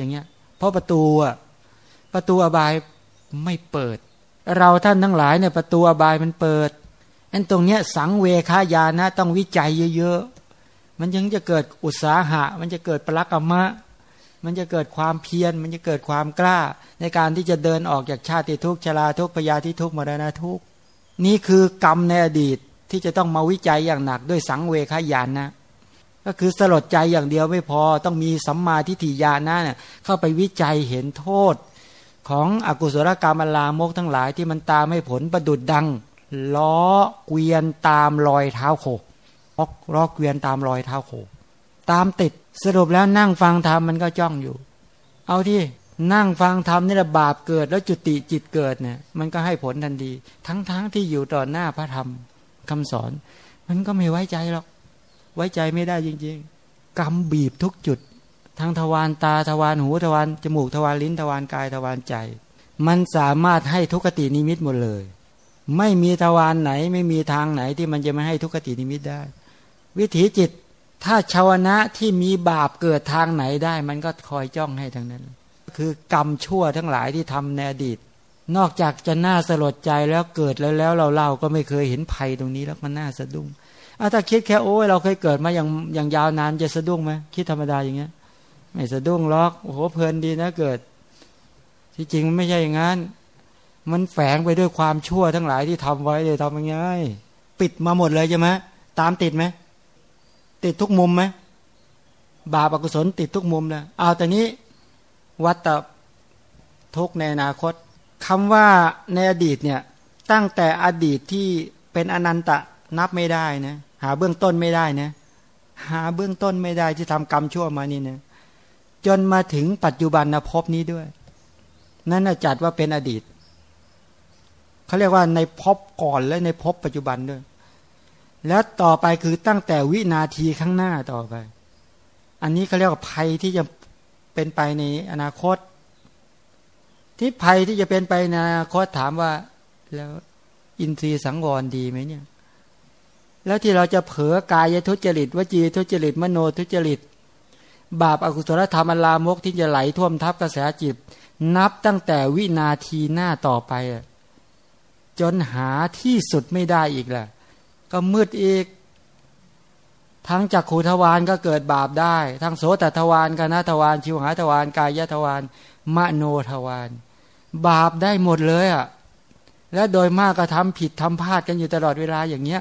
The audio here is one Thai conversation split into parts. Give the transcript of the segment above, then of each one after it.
อย่างเงี้ย เพราะประตูอะประตูอบายไม่เปิด เราท่านทั้งหลายเนี่ยประตูอบายมันเปิดอันตรงเนี้ยสังเวคายานะต้องวิจัยเยอะๆ มันยังจะเกิดอุตสาหะ มันจะเกิดปรักกรรมะ มันจะเกิดความเพียร มันจะเกิดความกล้า ในการที่จะเดินออกจากชาติทุกชราทุกพยาธิทุกมรณะทุกนี่คือกรรมในอดีตที่จะต้องมาวิจัยอย่างหนักด้วยสังเวคายานะ ก็คือสลดใจอย่างเดียวไม่พอต้องมีสัมมาทิฏฐิญาณนะเข้าไปวิจัยเห็นโทษ ของอกุศลกรรมอลามกทั้งหลายที่มันตามให้ผลประดุดดัง ล้อเกวียนตามรอยเท้าโคล้อเกวียนตามรอยเท้าโคตามติดสรุปแล้วนั่งฟังธรรมมันก็จ้องอยู่ เอาที่นั่งฟังธรรมนี่แหละบาปเกิด แล้วจุติจิตเกิดเนี่ยมันก็ให้ผลทันทีทั้งๆทที่อยู่ต่อหน้าพระธรรมคำสอน มันก็ไม่ไว้ใจหรอก ไว้ใจไม่ได้จริง ๆ กรรมบีบทุกจุด ทั้งทวารตาทวารหูทวารจมูกทวารลิ้นทวารกายทวารใจ มันสามารถให้ทุกขตินิมิตหมดเลย ไม่มีทวารไหนไม่มีทางไหนที่มันจะไม่ให้ทุกขตินิมิตได้ วิถีจิตถ้าชาวนะที่มีบาปเกิดทางไหนได้ มันก็คอยจ้องให้ทั้งนั้น คือกรรมชั่วทั้งหลายที่ทำในอดีต นอกจากจะน่าสลดใจแล้วเกิดแล้วแล้วเราเล่าก็ไม่เคยเห็นภัยตรงนี้แล้วมันน่าสะดุ้ง ถ้าคิดแค่โอ้ยเราเคยเกิดมาอย่างอย่างยาวนานจะสะดุ้งไหมคิดธรรมดาอย่างเงี้ย ไม่สะดุ้งหรอกโอ้โหเพลินดีนะเกิด ที่จริงมันไม่ใช่อย่างนั้น มันแฝงไปด้วยความชั่วทั้งหลายที่ทำไว้เลยทำยังไงปิดมาหมดเลยใช่ไหมตามติดไหมติดทุกมุมไหมบาปอกุศลติดทุกมุมเลยเอาแต่นี้วัตตทุกในอนาคตคำว่าในอดีตเนี่ยตั้งแต่อดีตที่เป็นอนันตะนับไม่ได้นะ หาเบื้องต้นไม่ได้นะ หาเบื้องต้นไม่ได้ที่ทำกรรมชั่วมานี่นะจนมาถึงปัจจุบันนะพบนี้ด้วย นั่นจัดว่าเป็นอดีตเขาเรียกว่าในพบก่อนและในพบปัจจุบันด้วย แล้วต่อไปคือตั้งแต่วินาทีข้างหน้าต่อไป อันนี้เขาเรียกว่าภัยที่จะเป็นไปในอนาคต ที่ภัยที่จะเป็นไปในะคตถามว่า แล้วอินทรีย์สังวรดีไหมเนี่ย แล้วที่เราจะเผลอกายทุจริตวจีทุจริตมโนทุจริต บาปอากุศลธรรมอลามกที่จะไหลท่วมทับกระแสจิต นับตั้งแต่วินาทีหน้าต่อไป จนหาที่สุดไม่ได้อีกแหละก็มืดอีก ทั้งจากขูทวารก็เกิดบาปได้ ทั้งโสตทวารกนาทวารชิวหาทวารกายทวารมโนทวารบาปได้หมดเลยอะ่ะและโดยมากก็ทำผิดทำพลาดกันอยู่ตลอดเวลาอย่างเงี้ย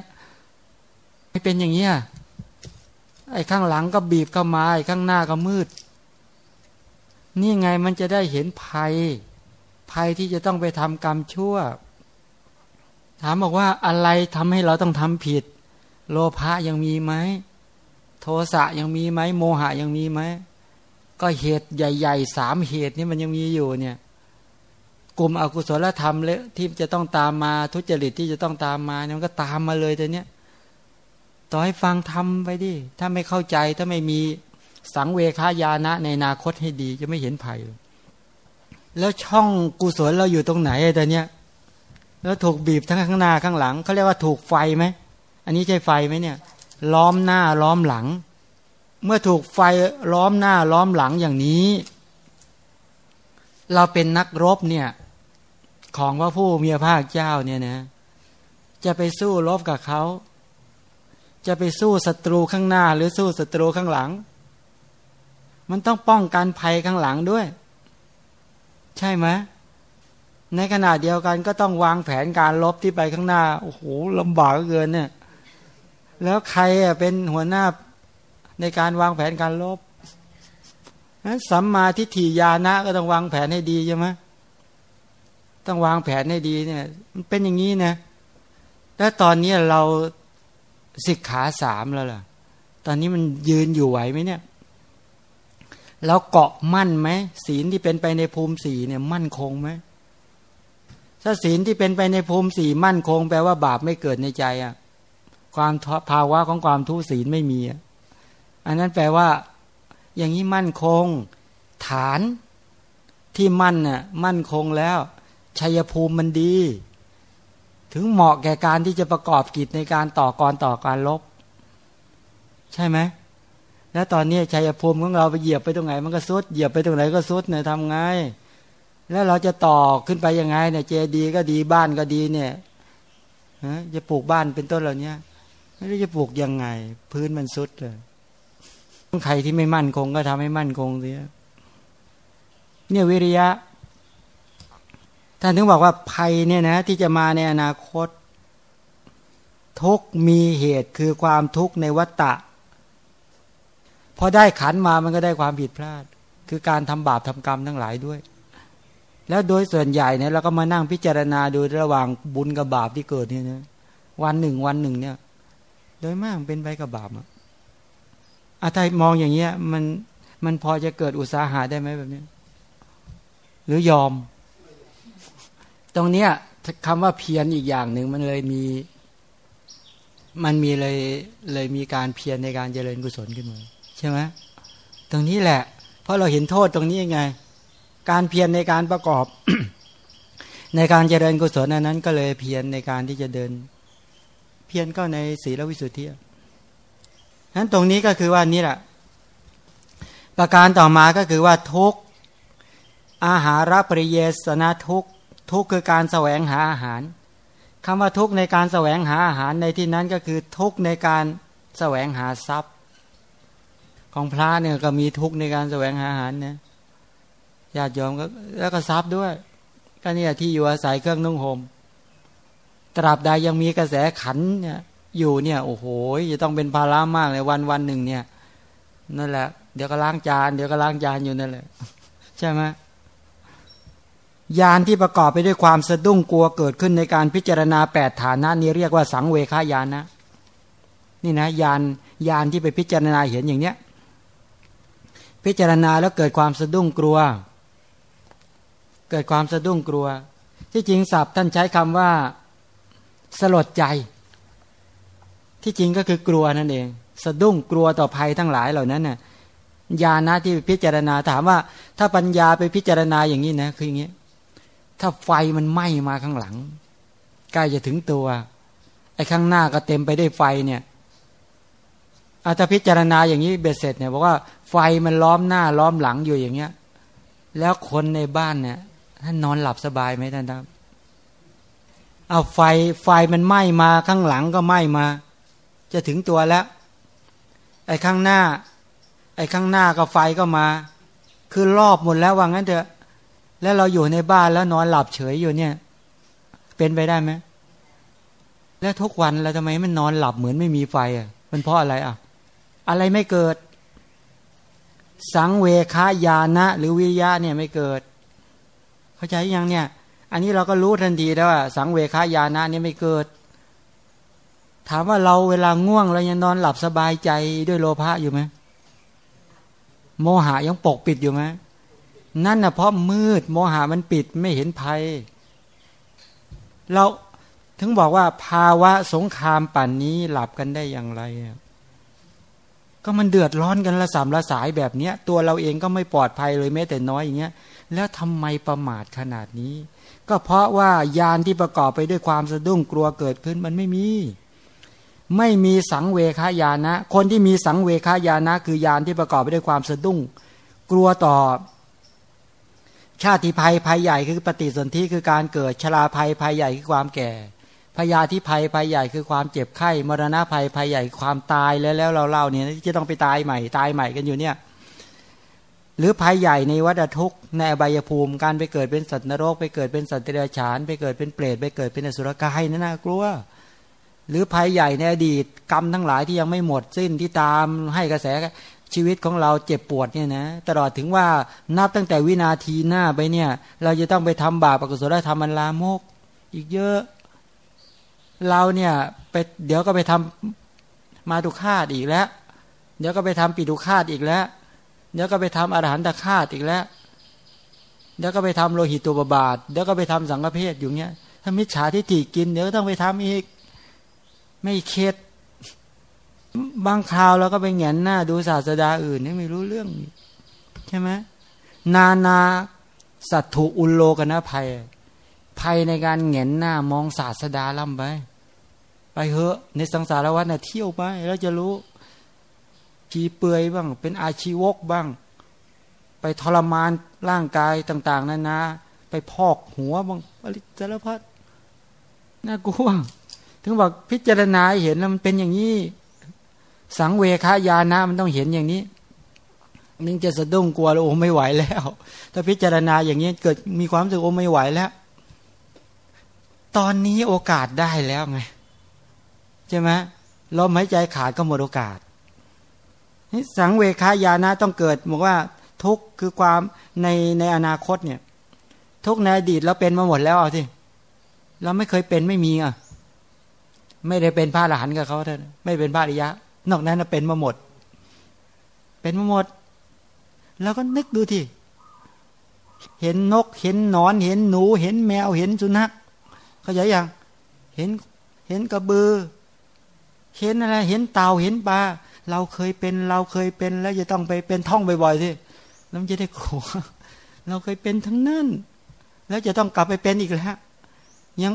ไม่เป็นอย่างเงี้ยไอ้ข้างหลังก็บีบเข้ามาไอ้ข้างหน้าก็มืด นี่ไงมันจะได้เห็นภัย ภัยที่จะต้องไปทำกรรมชั่ว ถามบอกว่าอะไรทำให้เราต้องทำผิด โลภะยังมีไหมโทสะยังมีไหมโมหะยังมีไหมก็เหตุใหญ่ๆสามเหตุนี้มันยังมีอยู่เนี่ย กลุ่มอกุศลธรรมเลยที่จะต้องตามมาทุจริตที่จะต้องตามมาเนี่ยมันก็ตามมาเลยแต่เนี้ย ต่อให้ฟังทำไปดิ ถ้าไม่เข้าใจถ้าไม่มีสังเวคายานะในอนาคตให้ดีจะไม่เห็นภัย แล้วช่องกุศลเราอยู่ตรงไหนไอ้แต่เนี้ย แล้วถูกบีบทั้งข้างหน้าข้างหลังเขาเรียกว่าถูกไฟไหม อันนี้ใช่ไฟไหมเนี่ย ล้อมหน้าล้อมหลัง เมื่อถูกไฟล้อมหน้าล้อมหลังอย่างนี้ เราเป็นนักรบเนี่ย ของว่าผู้มีพระเจ้าเนี่ยนะ จะไปสู้รบกับเขา จะไปสู้ศัตรูข้างหน้า หรือสู้ศัตรูข้างหลัง มันต้องป้องกันภัยข้างหลังด้วย ใช่ไหมในขณะเดียวกันก็ต้องวางแผนการลบที่ไปข้างหน้าโอ้โหลำบากเกินเนี่ย แล้วใครเป็นหัวหน้าในการวางแผนการลบสัมมาทิฏฐิญาณะก็ต้องวางแผนให้ดีใช่ไหมต้องวางแผนให้ดีเนี่ย มันเป็นอย่างนี้นะแล้วตอนนี้เรา สิกขาสามแล้วล่ะ ตอนนี้มันยืนอยู่ไหวไหมเนี่ยเราเกาะมั่นไหมศีลที่เป็นไปในภูมิสีเนี่ยมั่นคงไหมถ้าศีลที่เป็นไปในภูมิสีมั่นคง แปลว่าบาปไม่เกิดในใจอะ่ะ ความภาวะของความทุศีลไม่มีอะอันนั้นแปลว่า อย่างนี้มั่นคง ฐานที่มั่นน่ะ มั่นคงแล้วชัยภูมิมันดี ถึงเหมาะแก่การที่จะประกอบกิจในการต่อกรต่อการลบ ใช่ไหมแล้วตอนนี้ชัยภูมิของเราไปเหยียบไปตรงไหน มันก็ซุดเหยียบไปตรงไหนก็ซุดเนี่ยทำไง แล้วเราจะต่อขึ้นไปยังไงเนี่ยเจดีก็ดีบ้านก็ดีเนี่ยจะปลูกบ้านเป็นต้นเหล่านี้ไม่รู้จะปลูกยังไง พื้นมันซุดเลยใครที่ไม่มั่นคงก็ทำให้มั่นคงเสียเนี่ยวิริยะ ท่านถึงบอกว่าภัยเนี่ยนะที่จะมาในอนาคต ทุกมีเหตุคือความทุกข์ในวัฏฏะพอได้ขันมามันก็ได้ความผิดพลาด คือการทำบาปทำกรรมทั้งหลายด้วย แล้วโดยส่วนใหญ่เนี่ยเราก็มานั่งพิจารณาดูระหว่างบุญกับบาปที่เกิดเนี่ยนะวันหนึ่งวันหนึ่งเนี่ย โดยมากเป็นไปกับบาปอะอาถ้ามองอย่างเงี้ย มันมันพอจะเกิดอุตสาหะได้ไหมแบบนี้ หรือยอม ตรงเนี้ยคำว่าเพียรอีกอย่างหนึ่งมันเลยมี มันมีเลยเลยมีการเพียรในการเจริญกุศลขึ้นมาใช่ไหมตรงนี้แหละ เพราะเราเห็นโทษตรงนี้ยังไง การเพียรในการประกอบ ในการเจริญกุศลนั้น ก็เลยเพียรในการที่จะเดิน เพียรก็ในศีลวิสุทธินั้นตรงนี้ก็คือว่านี่แหละ ประการต่อมาก็คือว่าทุกอาหารปริเยสนะทุก ทุกคือการแสวงหาอาหารคำว่าทุกในการแสวงหาอาหารในที่นั้นก็คือทุกในการแสวงหาทรัพย์ ของพระเนี่ยก็มีทุกในการแสวงหาอาหารเนี่ยญาติโยมก็แล้วก็ทรัพย์ด้วย ก็เนี่ยที่อยู่อาศัยเครื่องนุ่งห่มตราบใดยังมีกระแสขันเนี่ยอยู่เนี่ยโอ้โหจะต้องเป็นภาระมากเลยวันวันหนึ่งเนี่ยนั่นแหละ เดี๋ยวก็ล้างจาน เดี๋ยวก็ล้างจานอยู่นั่นแหละ ใช่ไหม ยานที่ประกอบไปด้วยความสะดุ้งกลัวเกิดขึ้นในการพิจารณาแปดฐานะนี้เรียกว่าสังเวคายานนะ นี่นะยานยานที่ไปพิจารณาเห็นอย่างเนี้ย พิจารณาแล้วเกิดความสะดุ้งกลัว เกิดความสะดุ้งกลัว ที่จริงศัพท์ท่านใช้คำว่า สลดใจ ที่จริงก็คือกลัวนั่นเอง สะดุ้งกลัวต่อภัยทั้งหลายเหล่านั้นน่ะญาณะที่พิจารณาถามว่า ถ้าปัญญาไปพิจารณาอย่างนี้นะ คืออย่างนี้ ถ้าไฟมันไหม้มาข้างหลัง ใกล้จะถึงตัว ไอ้ข้างหน้าก็เต็มไปได้วยไฟเนี่ยอาถ้าพิจารณาอย่างนี้เบ็ดเสร็จเนี่ยบอกว่าไฟมันล้อมหน้าล้อมหลังอยู่อย่างเงี้ย แล้วคนในบ้านเนี่ยท่านนอนหลับสบายไหมท่านครับเอาไฟไฟมันไหม้มาข้างหลังก็ไหม้มา จะถึงตัวแล้ว ไอ้ข้างหน้า ไอ้ข้างหน้าก็ไฟก็มา คือรอบหมดแล้วว่างั้นเถอะ แล้วเราอยู่ในบ้านแล้วนอนหลับเฉยอยู่เนี่ย เป็นไปได้ไหมแล้วทุกวันเราทำไมมันนอนหลับเหมือนไม่มีไฟอะ มันเพราะอะไรอะ อะไรไม่เกิด สังเวคายานะ หรือวิยะเนี่ยไม่เกิด เข้าใจยังเนี่ย อันนี้เราก็รู้ทันทีแล้วว่าสังเวคายานะเนี่ยไม่เกิด ถามว่าเราเวลาง่วงเรายังนอนหลับสบายใจด้วยโลภะอยู่ไหมโมหะยังปกปิดอยู่ไหม นั่นนะเพราะมืดโมหามันปิดไม่เห็นภัย เราถึงบอกว่าภาวะสงครามป่านนี้หลับกันได้อย่างไร ก็มันเดือดร้อนกันละสามละสายแบบเนี้ย ตัวเราเองก็ไม่ปลอดภัยเลยแม้แต่น้อยอย่างเงี้ย แล้วทำไมประมาทขนาดนี้ ก็เพราะว่ายานที่ประกอบไปด้วยความสะดุ้งกลัวเกิดขึ้นมันไม่มี ไม่มีสังเวคายานะ คนที่มีสังเวคายานะ คือยานที่ประกอบไปด้วยความสะดุ้ง กลัวต่อ ชาติภัยภัยใหญ่คือปฏิสนธิคือการเกิดชราภัยภัยใหญ่คือความแก่พยาธิภัยภัยใหญ่คือความเจ็บไข้มรณะภัยภัยใหญ่ความตายแล้วแล้วเราเล่าเนี่ยจะต้องไปตายใหม่ตายใหม่กันอยู่เนี่ย หรือภัยใหญ่ในวัฏทุกข์ในอบายภูมิการไปเกิดเป็นสัตว์นรก ไปเกิดเป็นสัตว์เดรัจฉาน ไปเกิดเป็นเปรตไปเกิดเป็นอสุรกายนั่นน่ากลัว หรือภัยใหญ่ในอดีตกรรมทั้งหลายที่ยังไม่หมดสิ้นที่ตามให้กระแส ชีวิตของเราเจ็บปวดเนี่ยนะตลอดถึงว่านับตั้งแต่วินาทีหน้าไปเนี่ย เราจะต้องไปทำบาปอกุศลธรรมันลามก อีกเยอะ เราเนี่ยไปเดี๋ยวก็ไปทำมาตุคาตอีกแล้ว เดี๋ยวก็ไปทำปิดุคาตอีกแล้ว เดี๋ยวก็ไปทำอรหันตคาตอีกแล้ว เดี๋ยวก็ไปทำโลหิตตัวบาท เดี๋ยวก็ไปทำสังฆเพศอยู่เนี้ยถ้ามิจฉาทิฏฐิกินเดี๋ยวต้องไปทำอีก ไม่เข็ด บางคราวเราก็ไปแงนหน้าดูศาสดาอื่นไม่รู้เรื่อง ใช่ไหมนานาสัตถุอุลโลกนะภัยภัยในการแงนหน้ามองศาสดาล่ำไป ไปเหอะ ในสังสารวัฏน่ะเที่ยวไป แล้วจะรู้ชีเปือยบ้าง เป็นอาชีวกบ้าง ไปทรมานร่างกายต่างๆนานาไปพอกหัวบ้างอะไรสารพัดน่ากลัวถึงบอกพิจารณาเห็นแล้วมันเป็นอย่างนี้ สังเวคายานะมันต้องเห็นอย่างนี้ นึงจะสะดุ้งกลัวแล้วโอ้ไม่ไหวแล้ว ถ้าพิจารณาอย่างนี้เกิดมีความรู้สึกโอ้ไม่ไหวแล้ว ตอนนี้โอกาสได้แล้วไงใช่ไหมลมหายใจขาดก็หมดโอกาสสังเวคายานะต้องเกิดบอกว่าทุกคือความในในอนาคตเนี่ย ทุกในอดีตเราเป็นมาหมดแล้วเอาสิเราไม่เคยเป็นไม่มีอะ ไม่ได้เป็นพระอรหันต์กับเขาเท่านั้นไม่เป็นพระอริยะ นอกนั้นเป็นมาหมด เป็นมาหมด แล้วก็นึกดูที่เห็นนก เห็นนอน เห็นหนู เห็นแมว เห็นสุนัขเขาใจยัง เห็น เห็นกระบือ เห็นอะไร เห็นเต่า เห็นปลา เราเคยเป็น เราเคยเป็น แล้วจะต้องไปเป็นท่องบ่อยๆสิแล้วจะได้กลัว เราเคยเป็นทั้งนั้น แล้วจะต้องกลับไปเป็นอีกแล้ว ยัง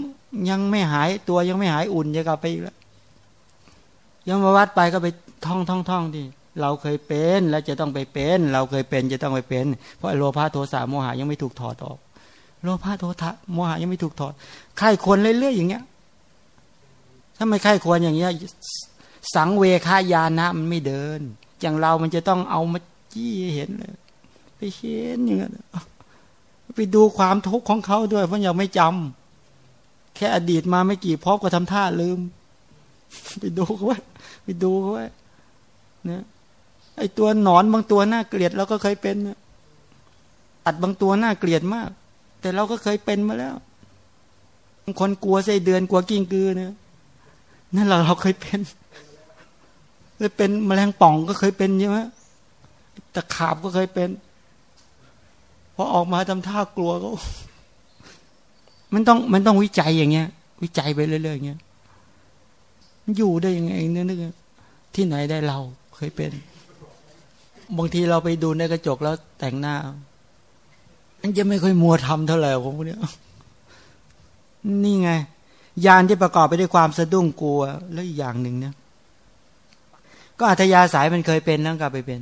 ยังไม่หายตัวยังไม่หายอุ่นจะกลับไปอีกแล้ว ยมาวัดไปก็ไปท่องท่องท่องที่เราเคยเป็นแล้วจะต้องไปเป็น เราเคยเป็นจะต้องไปเป็น เพราะโลภะโทสะโมหะยังไม่ถูกถอดออก โลภะโทสะโมหะยังไม่ถูกถอดใครควรเรื่อยๆอย่างเงี้ย ถ้าไม่ใครควรอย่างเงี้ยสังเวคายานะมันไม่เดิน อย่างเรามันจะต้องเอามาจี้เห็นเลย ไปเห็นอย่างเงี้ยไปดูความทุกข์ของเขาด้วย เพราะยังไม่จำแค่อดีตมาไม่กี่พบก็ทำท่าลืม ไปดูเขา ไปดูเขาไว้เนี่ยไอตัวหนอนบางตัวน่าเกลียดเราก็เคยเป็นอัดบางตัวน่าเกลียดมาก แต่เราก็เคยเป็นมาแล้วคนกลัวไส้เดือนกลัวกิ้งกือเนี่ยนั่นเราเราเคยเป็นเคยเป็นแมลงป่องก็เคยเป็นใช่ไหมตะขาบก็เคยเป็นพอออกมาทำท่ากลัวก็ มันต้องมันต้องวิจัยอย่างเงี้ย วิจัยไปเรื่อยๆอย่างเงี้ย อยู่ได้ยังไงเนี่ยนึกที่ไหนได้เราเคยเป็น บางทีเราไปดูในกระจกแล้วแต่งหน้ามันจะไม่ค่อยมัวทำเท่าไหร่ผมพวกนี้นี่ไง ยานที่ประกอบไปด้วยความสะดุ้งกลัวแล้วอีกอย่างหนึ่งเนี่ยก็อัธยาศัยมันเคยเป็นแล้วกลับไปเป็น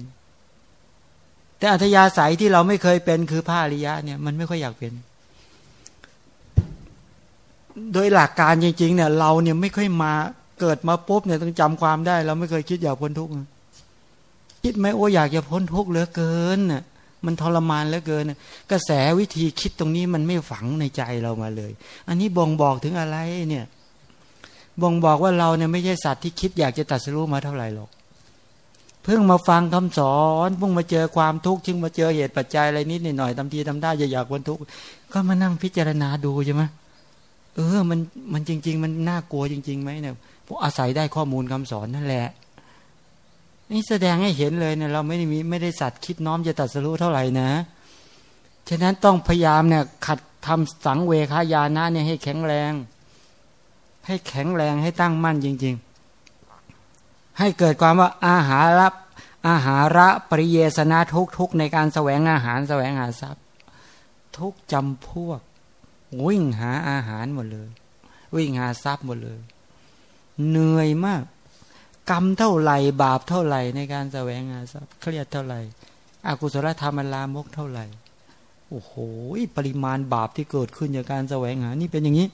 แต่อัธยาศัยที่เราไม่เคยเป็นคือพระอริยะเนี่ยมันไม่ค่อยอยากเป็น โดยหลักการจริง ๆ เนี่ย เราเนี่ยไม่ค่อยมา เกิดมาปุ๊บเนี่ยต้องจำความได้ เราไม่เคยคิดอยากพ้นทุกข์คิดไหมโอ้อยากจะพ้นทุกข์เหลือเกินน่ะมันทรมานเหลือเกิน กระแสวิธีคิดตรงนี้มันไม่ฝังในใจเรามาเลย อันนี้บ่งบอกถึงอะไรเนี่ยบ่งบอกว่าเราเนี่ยไม่ใช่สัตว์ที่คิดอยากจะตัดสู้มาเท่าไหร่หรอก เพิ่งมาฟังคำสอนเพิ่งมาเจอความทุกข์จึงมาเจอเหตุปัจจัยอะไรนิดหน่อยทำทีทำได้จะอยากพ้นทุกข์ก็มานั่งพิจารณาดูใช่ไหมเออ มันมันจริง ๆ มันน่ากลัวจริงๆไหมเนี่ย อาศัยได้ข้อมูลคำสอนนั่นแหละ นี่แสดงให้เห็นเลยเนี่ยเราไม่ได้มีไม่ได้สัตว์คิดน้อมจะตัดสรู้เท่าไหร่นะฉะนั้นต้องพยายามเนี่ยขัดทำสังเวคายานะเนี่ยให้แข็งแรง ให้แข็งแรงให้ตั้งมั่นจริง ๆ ให้เกิดความว่าอาหารรับอาหาระปริเยสนะทุกทุกในการแสวงอาหารแสวงหาทรัพย์ ทุกจำพวก วิ่งหาอาหารหมดเลย วิ่งหาทรัพย์หมดเลย เหนื่อยมาก กรรมเท่าไหร่บาปเท่าไหร่ในการแสวงหาทรัพย์เครียดเท่าไหร่อากุศลธรรมลามกเท่าไหร่ โอ้โหปริมาณบาปที่เกิดขึ้นจากการแสวงหานี่เป็นอย่างนี้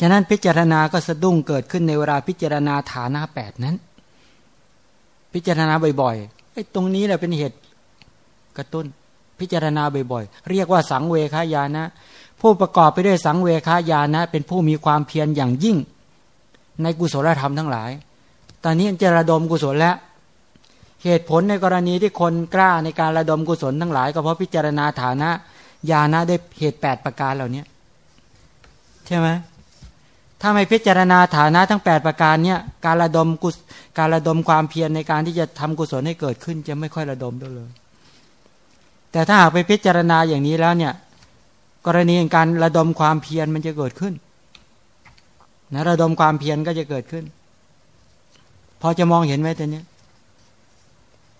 ฉะนั้นพิจารณาก็สะดุ้งเกิดขึ้นในเวลาพิจารณาฐานะแปดนั้น พิจารณาบ่อยๆไอ้ตรงนี้แหละเป็นเหตุกระตุ้นพิจารณาบ่อยๆ เรียกว่าสังเวคายานะ ผู้ประกอบไปด้วยสังเวคายานะ เป็นผู้มีความเพียรอย่างยิ่ง ในกุศลธรรมทั้งหลาย ตอนนี้จะระดมกุศลแล้วเหตุผลในกรณีที่คนกล้าในการระดมกุศลทั้งหลาย ก็เพราะพิจารณาฐานะญาณะได้เหตุแปดประการเหล่านี้ใช่ไหมถ้าไม่พิจารณาฐานะทั้ง 8 ประการเนี่ยการระดมกุศการระดมความเพียรในการที่จะทำกุศลให้เกิดขึ้น จะไม่ค่อยระดมด้วยเลย แต่ถ้าหากไปพิจารณาอย่างนี้แล้วเนี่ย กรณีการระดมความเพียรมันจะเกิดขึ้น นะระดมความเพียรก็จะเกิดขึ้น พอจะมองเห็นไหมตัวนี้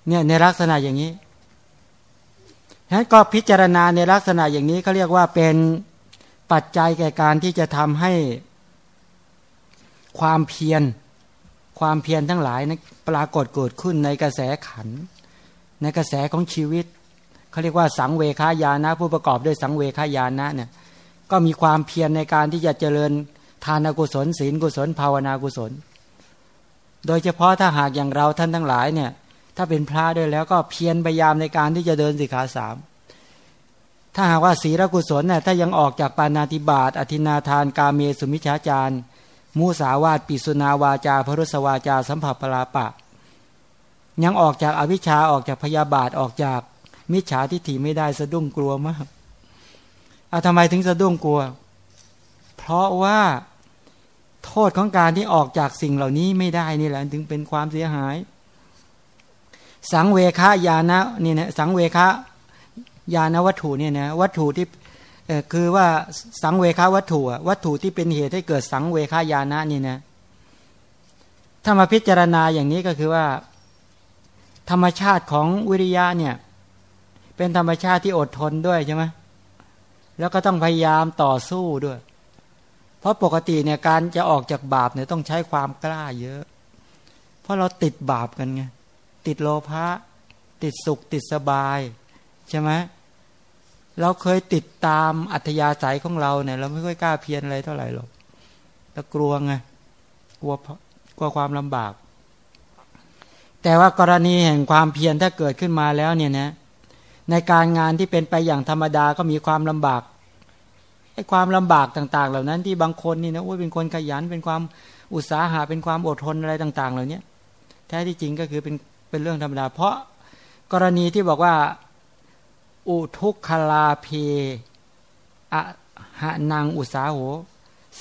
เนี่ยในลักษณะอย่างนี้ฉะนั้นก็พิจารณาในลักษณะอย่างนี้เขาเรียกว่าเป็นปัจจัยแก่การที่จะทำให้ความเพียร ความเพียรทั้งหลายนะปรากฏเกิดขึ้นในกระแสขัน ในกระแสของชีวิตเขาเรียกว่าสังเวคายานะ ผู้ประกอบด้วยสังเวคายานะเนี่ยก็มีความเพียรในการที่จะเจริญ ทานกุศลศีลกุศล ภาวนากุศล โดยเฉพาะถ้าหากอย่างเราท่านทั้งหลายเนี่ย ถ้าเป็นพระด้วยแล้วก็เพียรพยายามในการที่จะเดินสิกขาสามถ้าหากว่าศีลกุศลเนี่ยถ้ายังออกจากปานาติบาตอธินาทานกาเมสุมิชฌาจารมูสาวาตปิสุนาวาจาพรุสวาจา สัมผัสปลาปะ ยังออกจากอวิชชาออกจากพยาบาทออกจากมิจฉาทิฏฐิไม่ได้สะดุ้งกลัวมากเอาทำไมถึงสะดุ้งกลัว เพราะว่า โทษของการที่ออกจากสิ่งเหล่านี้ไม่ได้นี่แหละถึงเป็นความเสียหาย สังเวคายานะนี่นะสังเวคายานวัตถุเนี่ยนะวัตถุที่คือว่าสังเวคาวัตถุวัตถุที่เป็นเหตุให้เกิดสังเวคายานะนี่นะถ้ามาพิจารณาอย่างนี้ก็คือว่า ธรรมชาติของวิริยะเนี่ย เป็นธรรมชาติที่อดทนด้วยใช่ไหมแล้วก็ต้องพยายามต่อสู้ด้วย เพราะปกติเนี่ยการจะออกจากบาปเนี่ยต้องใช้ความกล้าเยอะ เพราะเราติดบาปกันไงติดโลภะติดสุขติดสบายใช่ไหมเราเคยติดตามอัธยาศัยของเราเนี่ย เราไม่ค่อยกล้าเพียรอะไรเท่าไหร่หรอกเรากลัวไงกลัวกลัวความลำบาก แต่ว่ากรณีแห่งความเพียรถ้าเกิดขึ้นมาแล้วเนี่ยนะในการงานที่เป็นไปอย่างธรรมดาก็มีความลำบาก ไอ้ความลำบากต่าง ๆ เหล่านั้นที่บางคนนี่นะโอ้ยเป็นคนขยันเป็นความอุตสาหะเป็นความอดทนอะไรต่าง ๆ เหล่านี้แท้ที่จริงก็คือเป็นเป็นเรื่องธรรมดา เพราะกรณีที่บอกว่า อุทุกขลาเพอะหะนางอุสาโห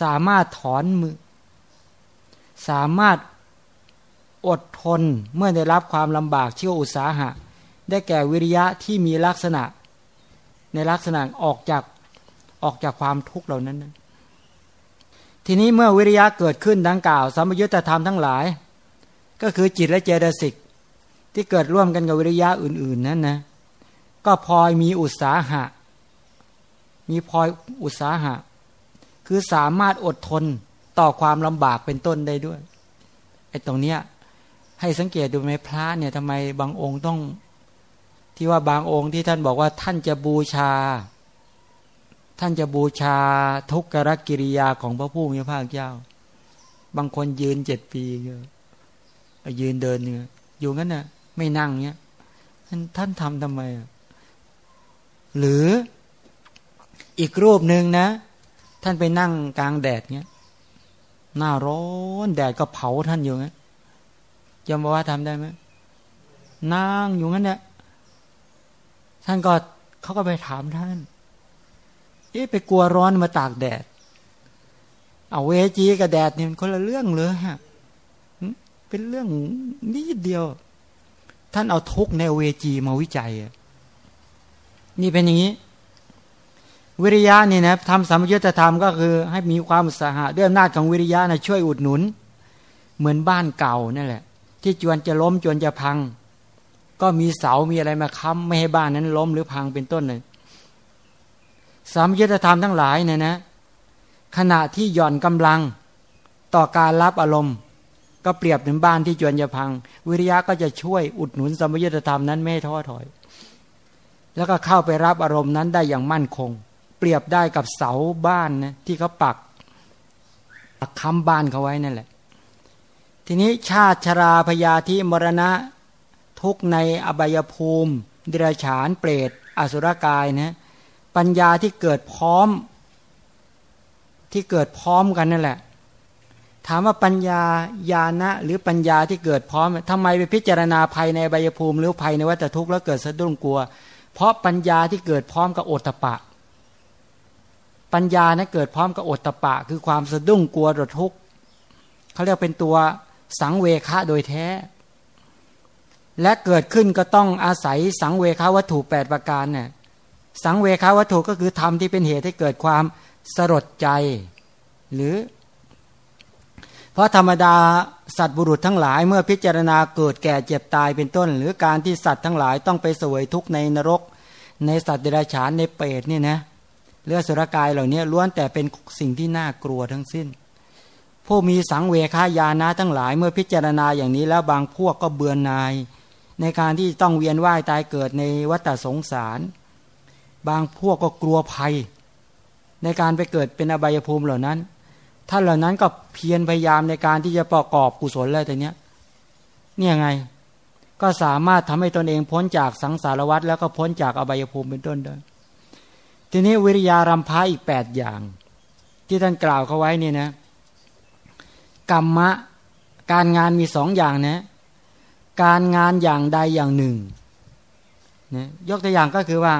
สามารถถอนมือ สามารถอดทนเมื่อได้รับความลำบากเชื่ออุตสาหะ ได้แก่วิริยะที่มีลักษณะ ในลักษณะออกจาก ออกจากความทุกข์เหล่านั้นทีนี้เมื่อวิริยะเกิดขึ้นดังกล่าวสัมยุญธรรมทั้งหลาย ก็คือจิตและเจตสิกที่เกิดร่วมกันกับวิริยะอื่น ๆ นั้นนะก็พลอยมีอุตสาหะ มีพลอยอุตสาหะ คือสามารถอดทนต่อความลำบากเป็นต้นได้ด้วยไอ้ตรงเนี้ยให้สังเกตดูไหมพระเนี่ยทำไมบางองค์ต้อง ที่ว่าบางองค์ที่ท่านบอกว่าท่านจะบูชา ท่านจะบูชาทุกขกิริยาของพระผู้มีพระภาคเจ้า บางคนยืนเจ็ดปีเยอะยืนเดินเนี่ยอยู่งั้นน่ะ ไม่นั่งเนี้ยท่านทำทำไมอะหรืออีกรูปหนึ่งนะ ท่านไปนั่งกลางแดดเงี้ยหน้าร้อนแดดก็เผาท่านอยู่งั้นจำว่าทำได้ไหมนั่งอยู่งั้นเนี่ยท่านก็เขาก็ไปถามท่าน เอ๊ะไปกลัวร้อนมาตากแดด เอาเวจีกับแดดเนี่ยมันคนละเรื่องเลยฮะเป็นเรื่องนิดเดียว ท่านเอาทุกในเวจีมาวิจัย นี่เป็นอย่างนี้ วิริยะนี่นะทำสัมยุญธธรรมก็คือให้มีความอุตสาหะด้วยอำนาจของวิริยะนะช่วยอุดหนุน เหมือนบ้านเก่านั่นแหละ ที่จวนจะล้มจวนจะพัง ก็มีเสามีอะไรมาค้ำไม่ให้บ้านนั้นล้มหรือพังเป็นต้นเลย สามยุทธธรรมทั้งหลายเนี่ยนะ ขณะที่หย่อนกำลังต่อการรับอารมณ์ ก็เปรียบเหมือนบ้านที่จวนจะพัง วิริยะก็จะช่วยอุดหนุนสมยุทธธรรมนั้นไม่ท้อถอย แล้วก็เข้าไปรับอารมณ์นั้นได้อย่างมั่นคง เปรียบได้กับเสาบ้านนะที่เขาปักปักค้ำบ้านเขาไว้นั่นแหละ ทีนี้ชาติชราพยาธิมรณะทุกในอบายภูมิ ดิรฉานเปรตอสุรกายนะ ปัญญาที่เกิดพร้อม ที่เกิดพร้อมกันนั่นแหละ ถามว่าปัญญาญาณะหรือปัญญาที่เกิดพร้อมทำไมไปพิจารณาภัยในบยภูมิ หรือภัยในวัฏทุกข์แล้วเกิดสะดุ้งกลัว เพราะปัญญาที่เกิดพร้อมกับโอตปะ ปัญญานะเกิดพร้อมกับโอตปะ คือความสะดุ้งกลัวรทุกข์เขาเรียกเป็นตัวสังเวคะโดยแท้ และเกิดขึ้นก็ต้องอาศัยสังเวคะวัตถุ 8 ประการเนี่ย สังเวคะวัตถุก็คือธรรมที่เป็นเหตุให้เกิดความสลดใจ หรือ เพราะธรรมดาสัตว์บุรุษทั้งหลายเมื่อพิจารณาเกิดแก่เจ็บตายเป็นต้น หรือการที่สัตว์ทั้งหลายต้องไปสวยทุกข์ในนรก ในสัตว์เดรัจฉานในเปรตนี่นะเลือดสุรกายเหล่านี้ล้วนแต่เป็นสิ่งที่น่ากลัวทั้งสิ้น ผู้มีสังเวคายานะทั้งหลายเมื่อพิจารณาอย่างนี้แล้วบางพวกก็เบือนนาย ในการที่ต้องเวียนว่ายตายเกิดในวัฏสงสาร บางพวกก็กลัวภัย ในการไปเกิดเป็นอบายภูมิเหล่านั้น ท่านเหล่านั้นก็เพียรพยายามในการที่จะประกอบกุศลแล้วแต่เนี้ยเนี่ยไง ก็สามารถทำให้ตนเองพ้นจากสังสารวัฏแล้วก็พ้นจากอบายภูมิเป็นต้นได้ทีนี้วิริยารัมพาอีกแปดอย่าง ที่ท่านกล่าวเขาไว้นี่นะกรรมะการงานมีสองอย่างนะ การงานอย่างใดอย่างหนึ่งนะยกตัวอย่างก็คือว่า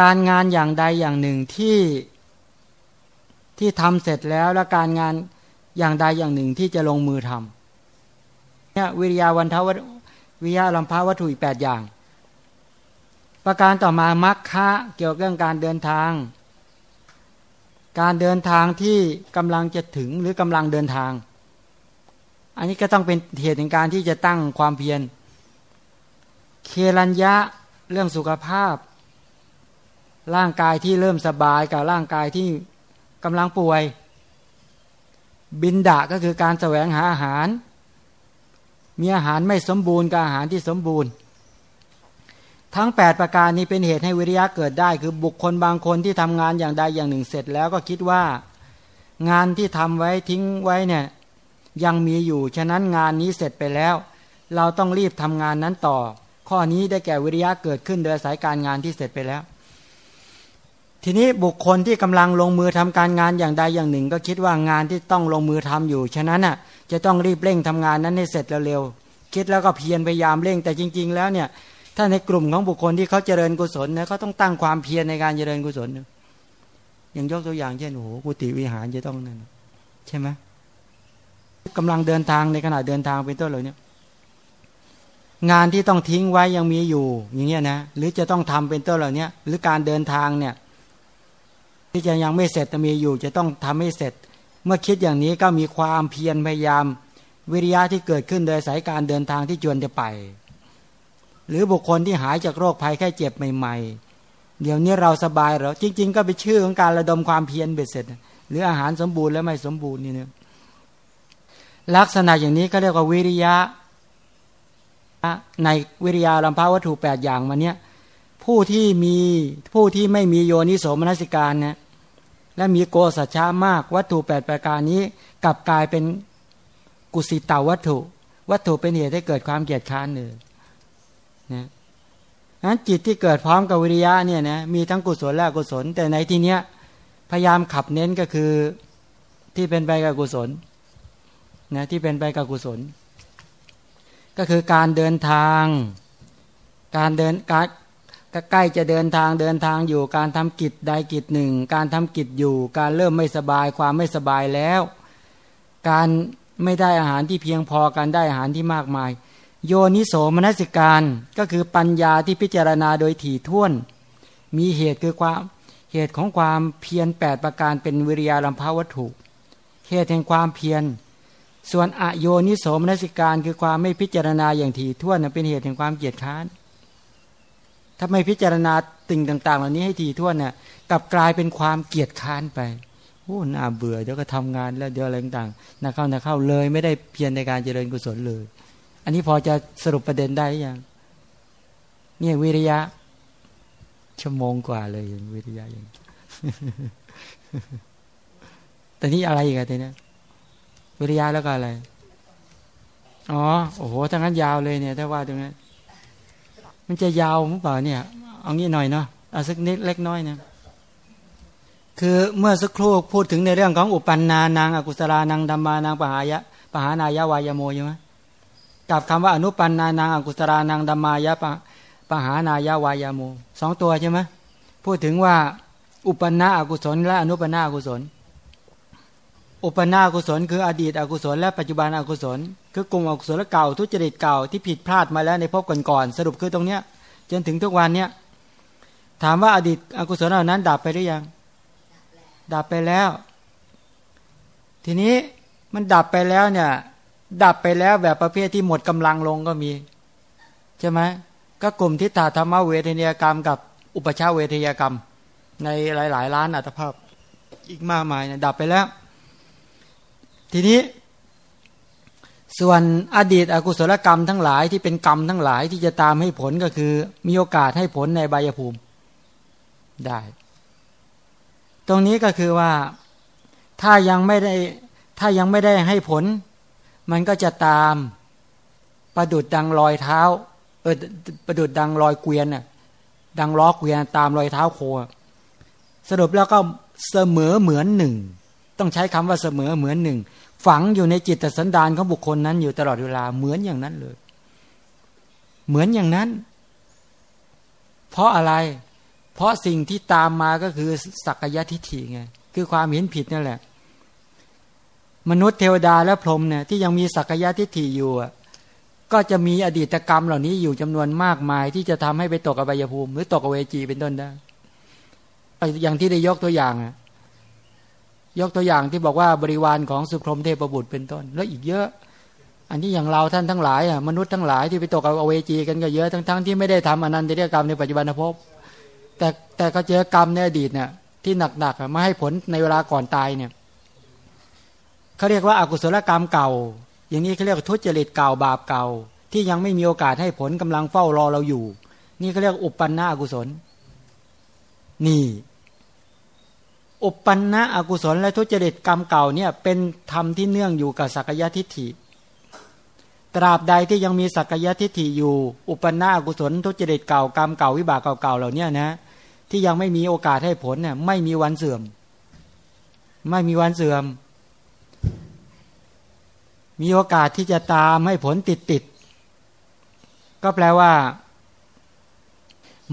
การงานอย่างใดอย่างหนึ่งที่ที่ทำเสร็จแล้วและการงานอย่างใดอย่างหนึ่งที่จะลงมือทำเนี่ยวิริยาวันทววิยาลัมพาวัตถุอีกแปดอย่าง ประการต่อมามัคคะเกี่ยวกับเรื่องการเดินทาง การเดินทางที่กำลังจะถึงหรือกำลังเดินทาง อันนี้ก็ต้องเป็นเหตุในการที่จะตั้งความเพียร เคลัญญะเรื่องสุขภาพ ร่างกายที่เริ่มสบายกับร่างกายที่กำลังป่วย บินดาก็คือการแสวงหาอาหาร มีอาหารไม่สมบูรณ์กับอาหารที่สมบูรณ์ ทั้ง 8 ประการนี้เป็นเหตุให้วิริยะเกิดได้ คือบุคคลบางคนที่ทำงานอย่างใดอย่างหนึ่งเสร็จแล้วก็คิดว่า งานที่ทำไว้ทิ้งไว้เนี่ยยังมีอยู่ฉะนั้นงานนี้เสร็จไปแล้ว เราต้องรีบทำงานนั้นต่อ ข้อนี้ได้แก่วิริยะเกิดขึ้นโดยสายการงานที่เสร็จไปแล้ว ทีนี้บุคคลที่กำลังลงมือทำการงานอย่างใดอย่างหนึ่ง ก็คิดว่างานที่ต้องลงมือทำอยู่ ฉะนั้นอะจะต้องรีบเร่งทำงานนั้นให้เสร็จเร็วๆคิดแล้วก็เพียรพยายามเร่งแต่จริง ๆ แล้วเนี่ย ถ้าในกลุ่มของบุคคลที่เขาเจริญกุศลเนี่ยเขาต้องตั้งความเพียรในการเจริญกุศลอย่างยกตัวอย่างเช่นโอ้โหกุฏิวิหารจะต้องนั่นใช่ไหมกำลังเดินทางในขณะเดินทางเป็นต้นเลยเนี่ยงานที่ต้องทิ้งไว้ยังมีอยู่อย่างเงี้ยนะหรือจะต้องทำเป็นต้นเหล่านี้หรือการเดินทางเนี่ย ที่จะยังไม่เสร็จจะมีอยู่ จะต้องทำให้เสร็จ เมื่อคิดอย่างนี้ก็มีความเพียรพยายาม วิริยะที่เกิดขึ้นโดยสายการเดินทางที่จวนจะไป หรือบุคคลที่หายจากโรคภัยแค่เจ็บใหม่ ๆ เดี๋ยวนี้เราสบายแล้วจริง ๆ ก็เป็นชื่อของการระดมความเพียรเบ็ดเสร็จ หรืออาหารสมบูรณ์และไม่สมบูรณ์นี่เนี่ยลักษณะอย่างนี้ก็เรียกว่าวิริยะในวิริยาลัมพาวัตถุแปดอย่างมาเนี้ยผู้ที่มีผู้ที่ไม่มีโยนิโสมนสิการเนะ และมีโกสัจฉามาก วัตถุแปดประการนี้กลับกลายเป็นกุสิตาวัตถุ วัตถุเป็นเหตุให้เกิดความเกียดค้านเลยนะนั้นจิตที่เกิดพร้อมกับวิริยะเนี่ยนะมีทั้งกุศลและกุศล แต่ในที่เนี้ยพยายามขับเน้นก็คือที่เป็นไปกับกุศลนะที่เป็นไปกับกุศล ก็คือการเดินทาง การเดินการ ใกล้จะเดินทางเดินทางอยู่การทำกิจใดกิจหนึ่ง การทำกิจอยู่ การเริ่มไม่สบายความไม่สบายแล้ว การไม่ได้อาหารที่เพียงพอการได้อาหารที่มากมาย โยนิโสมนสิการก็คือปัญญาที่พิจารณาโดยถี่ถ้วน มีเหตุคือความเหตุของความเพียรแปดประการเป็นวิริยาลัมภาวัตถุเหตุแห่งความเพียร ส่วนอโยนิโสมนสิการคือความไม่พิจารณาอย่างถี่ถ้วนเป็นเหตุแห่งความเกียจค้าน ถ้าไม่พิจารณาติ่งต่าง ๆ เหล่านี้ให้ทีทั่วเนี่ยกลับกลายเป็นความเกียดค้านไปโอ้น่าเบื่อเดี๋ยวก็ทำงานแล้วเดี๋ยวอะไรต่างๆน่าเข้าน่เข้าเลย ไม่ได้เพียรในการเจริญกุศลเลย อันนี้พอจะสรุปประเด็นได้ยังเนี่ยวิริยะชั่วโมงกว่าเลยอย่างวิริยะอย่างแต่นี่อะไรอีกอะทีนี้วิริยะแล้วก็อะไร อ๋อ โอ้โหทั้งนั้นยาวเลยเนี่ย ถ้าว่าตรงนี้ มันจะยาวมั้งเปล่าเนี่ย เอางี้หน่อยเนาะเอาสักนิดเล็กน้อยนะคือเมื่อสักครู่พูดถึงในเรื่องของอุปันนานางอกุศลานางธรรมานางปหายะปหานายะวายโมใช่ไหมกับคำว่าอนุปันนานางอกุศลานางธรรมายะปปหานายะวายโมสองตัวใช่ไหมพูดถึงว่า อุปนาอกุศล และอนุปนาอกุศล อุปนาอกุศล คืออดีตอกุศล และปัจจุบันอกุศล คือกลุ่มอกุศลเก่าทุจริตเก่าที่ผิดพลาดมาแล้วในภพก่อนๆสรุปคือตรงเนี้ยจนถึงทุกวันเนี้ยถามว่าอดีตอกุศลเหล่านั้นดับไปหรือยัง ดับไปแล้ว ทีนี้มันดับไปแล้วเนี่ย ดับไปแล้วแบบประเภทที่หมดกำลังลงก็มีใช่ไหมก็กลุ่มทิฏฐธรรมเวทนียกรรม กับอุปชาเวทนียกรรม ในหลาย ๆ ล้านอัตภาพอีกมากมายเนี่ยดับไปแล้ว ทีนี้ ส่วนอดีตอกุศลกรรมทั้งหลายที่เป็นกรรมทั้งหลายที่จะตามให้ผลก็คือ มีโอกาสให้ผลในใบยภูมิได้ ตรงนี้ก็คือว่าถ้ายังไม่ได้ถ้ายังไม่ได้ให้ผล มันก็จะตามประดุดดังรอยเท้า เออประดุดดังรอยเกวียนน่ะดังล้อเกวียนตามรอยเท้าโคสรุปแล้วก็เสมอเหมือนหนึ่งต้องใช้คำว่าเสมอเหมือนหนึ่ง ฝังอยู่ในจิตสันดานของบุคคลนั้นอยู่ตลอดเวลาเหมือนอย่างนั้นเลย เหมือนอย่างนั้น เพราะอะไร เพราะสิ่งที่ตามมาก็คือสักยะทิฏฐิไงคือความเห็นผิดนั่นแหละ มนุษย์เทวดาและพรหมเนี่ยที่ยังมีสักยะทิฏฐิอยู่ก็จะมีอดีตกรรมเหล่านี้อยู่จำนวนมากมาย ที่จะทำให้ไปตกอบายภูมิ หรือตกอเวจีเป็นต้นได้อย่างที่ได้ยกตัวอย่างอะ ยกตัวอย่างที่บอกว่าบริวารของสุพรมเทพบุตรเป็นต้น แล้วอีกเยอะ อันที่อย่างเราท่านทั้งหลายอะมนุษย์ทั้งหลายที่ไปตกอเวจีกันก็เยอะทั้งๆทที่ไม่ได้ทำอนันตริยกรรมในปัจจุบันภพแต่แต่ก็เจอกรรมในอดีตเนี่ยที่หนักๆมาให้ผลในเวลาก่อนตายเนี่ยเขาเรียกว่าอากุศลกรรมเก่า อย่างนี้เขาเรียกทุจริตเก่าบาปเก่า ที่ยังไม่มีโอกาสให้ผลกำลังเฝ้ารอเราอยู่ นี่เขาเรียกอุปปันนาอกุศล นี่ อุปปันนะอกุศลและทุจริตกรรมเก่าเนี่ยเป็นธรรมที่เนื่องอยู่กับสักยะทิฏฐิ ตราบใดที่ยังมีสักยะทิฏฐิอยู่ อุปปันนะอกุศลทุจริตเก่ากรรมเก่าวิบากเก่าๆเหล่านี้นะ ที่ยังไม่มีโอกาสให้ผลเนี่ยไม่มีวันเสื่อม ไม่มีวันเสื่อม มีโอกาสที่จะตามให้ผลติดติดก็แปลว่า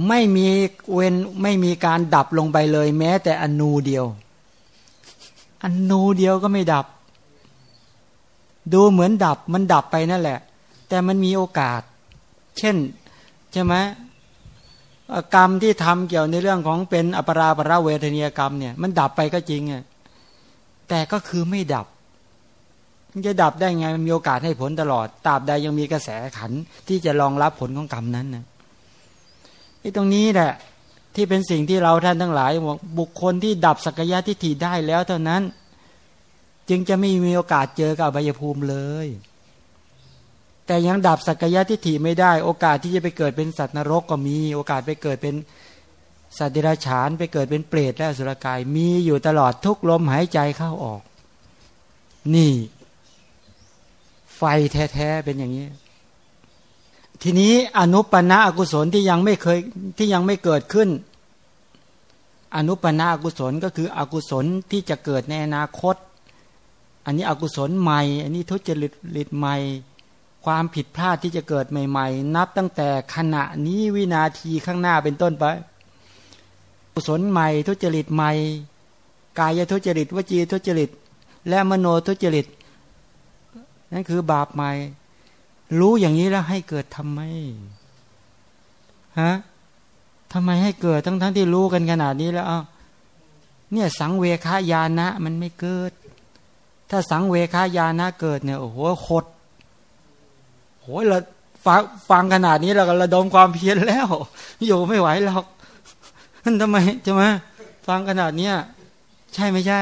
ไม่มีเว้นไม่มีการดับลงไปเลย แม้แต่อนูเดียวอนูเดียวก็ไม่ดับ ดูเหมือนดับมันดับไปนั่นแหละ แต่มันมีโอกาส เช่นใช่ไหมกรรมที่ทำเกี่ยวในเรื่องของเป็นอปราปราเวทนียกรรมเนี่ย มันดับไปก็จริงอะแต่ก็คือไม่ดับมันจะดับได้ไงมันมีโอกาสให้ผลตลอดตราบใดยังมีกระแสขันที่จะรองรับผลของกรรมนั้นนะ ไอ้ตรงนี้แหละ ที่เป็นสิ่งที่เราท่านทั้งหลายบุคคลที่ดับสักยะทิฏฐิได้แล้วเท่านั้น จึงจะไม่มีโอกาสเจอกับใบยภูมิเลย แต่ยังดับสักยะทิฏฐิไม่ได้ โอกาสที่จะไปเกิดเป็นสัตว์นรกก็มี โอกาสไปเกิดเป็นสัตว์เดรัจฉานไปเกิดเป็นเปรตและสุรกายมีอยู่ตลอดทุกลมหายใจเข้าออก นี่ ไฟแท้ ๆ เป็นอย่างนี้ ทีนี้อนุปนาอกุศลที่ยังไม่เคยที่ยังไม่เกิดขึ้น อนุปนาอกุศลก็คืออกุศลที่จะเกิดในอนาคต อันนี้อกุศลใหม่ อันนี้ทุจริตใหม่ ความผิดพลาดที่จะเกิดใหม่ ๆ นับตั้งแต่ขณะนี้วินาทีข้างหน้าเป็นต้นไปกุศลใหม่ ทุจริตใหม่ กายทุจริตวจีทุจริต และมโนทุจริตนั่นคือบาปใหม่ รู้อย่างนี้แล้วให้เกิดทำไมฮะทำไมให้เกิดทั้งๆทที่รู้กันขนาดนี้แล้วเนี่ยสังเวคายานะ มันไม่เกิด ถ้าสังเวคายานะเกิดเนี่ยโอ้โหโคตรโอ้ยเราฟังฟังขนาดนี้เราก็ระดมความเพียรแล้วอยู่ไม่ไหวหรอกนั่นทำไมใช่ไหมฟังขนาดเนี้ยใช่ไม่ใช่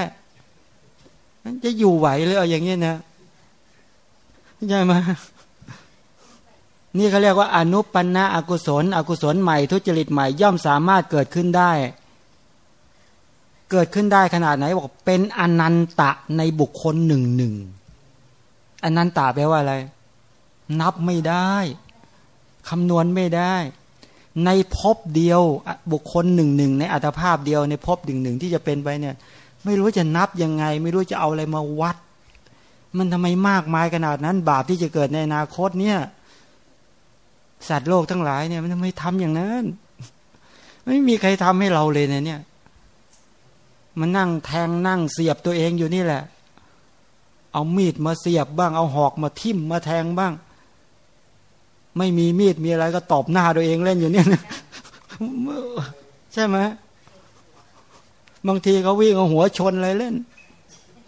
จะอยู่ไหวเลยเออย่างเงี้ยนะใช่ไหม นี่เขาเรียกว่าอนุปันนะอกุศล อกุศลใหม่ทุจริตใหม่ย่อมสามารถเกิดขึ้นได้ เกิดขึ้นได้ขนาดไหนบอกเป็นอนันตะในบุคคลหนึ่งหนึ่งอนันตะแปลว่าอะไร นับไม่ได้คำนวณไม่ได้ ในภพเดียวบุคคลหนึ่งหนึ่งในอัตภาพเดียวในภพหนึ่งหนึ่งที่จะเป็นไปเนี่ย ไม่รู้จะนับยังไง ไม่รู้จะเอาอะไรมาวัด มันทำไมมากมายขนาดนั้น บาปที่จะเกิดในอนาคตเนี่ย สัตว์โลกทั้งหลายเนี่ยมันทำไมทำอย่างนั้น ไม่มีใครทำให้เราเลยเนี่ย มันนั่งแทงนั่งเสียบตัวเองอยู่นี่แหละ เอามีดมาเสียบบ้าง เอาหอกมาทิ่มมาแทงบ้าง ไม่มีมีดมีอะไรก็ตอบหน้าตัวเองเล่นอยู่เนี่ยใช่ไหมบางทีเขาวิ่งเอาหัวชนอะไรเล่น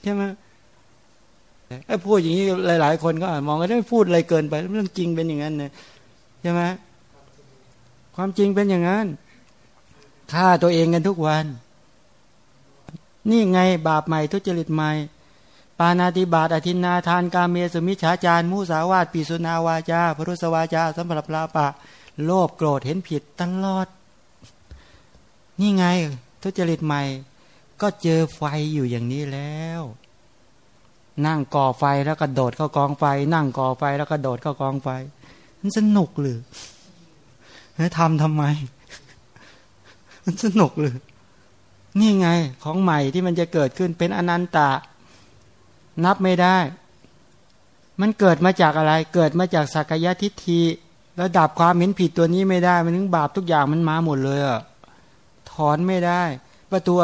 ใช่ไหมไอ้พูดอย่างนี้หลาย ๆ คนก็มองว่าไม่พูดอะไรเกินไปเรื่องจริงเป็นอย่างนั้นเนี่ย ใช่ไหมความจริงเป็นอย่างนั้นฆ่าตัวเองกันทุกวัน นี่ไงบาปใหม่ทุจริตใหม่ ปานาติบาตอธินนาทานกาเมสุมิฉาจารมุสาวาตปีสุนาวาจาพรุสวาจา สัมปรับลาปะ โลภโกรธเห็นผิดตลอด นี่ไงทุจริตใหม่ ก็เจอไฟอยู่อย่างนี้แล้วนั่งก่อไฟแล้วก็โดดเข้ากองไฟ นั่งก่อไฟแล้วก็โดดเข้ากองไฟ มันสนุกหรือทำทำไม มันสนุกหรือนี่ไงของใหม่ที่มันจะเกิดขึ้นเป็นอนันตะ นับไม่ได้ มันเกิดมาจากอะไร เกิดมาจากสักยะทิฏฐิแล้วดับความเห็นผิดตัวนี้ไม่ได้ มันถึงบาปทุกอย่างมันมาหมดเลยอะถอนไม่ได้ ประตูบ